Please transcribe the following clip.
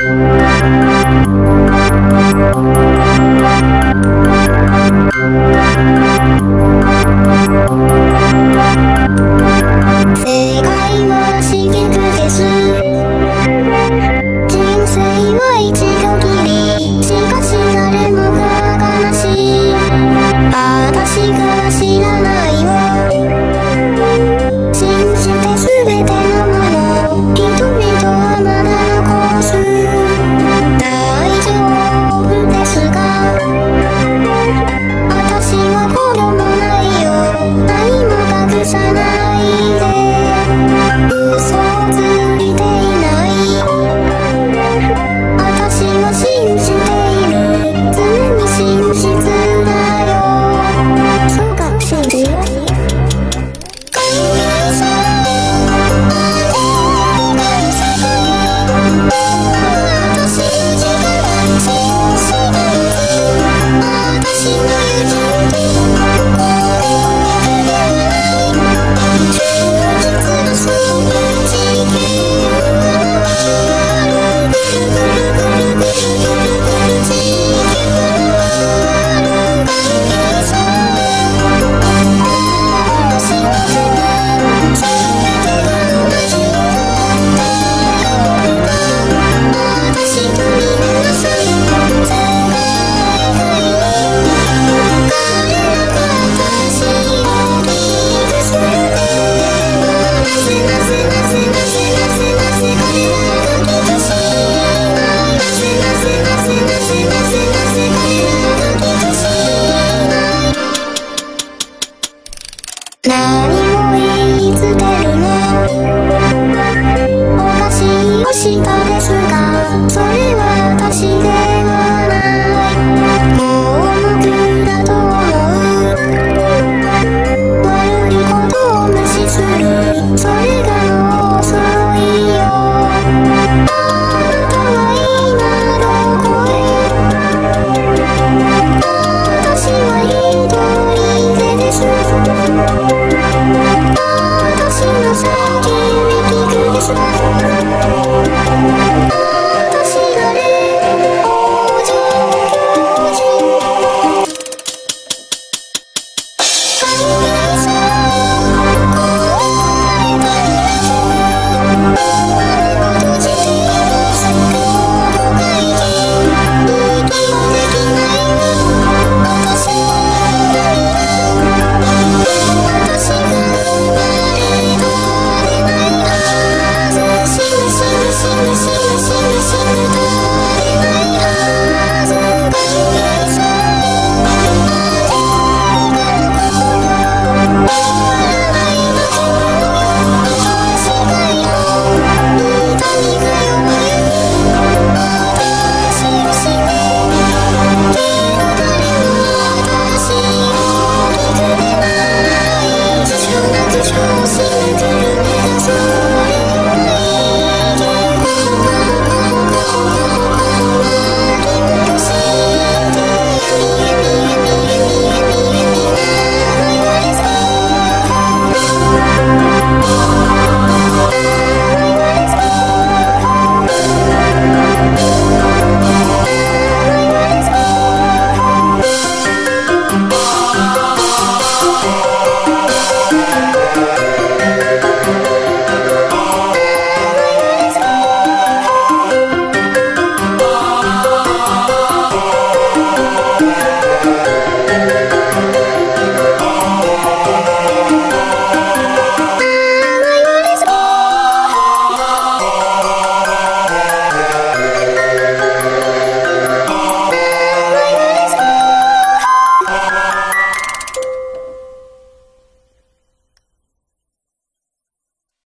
Música now. 君にまくで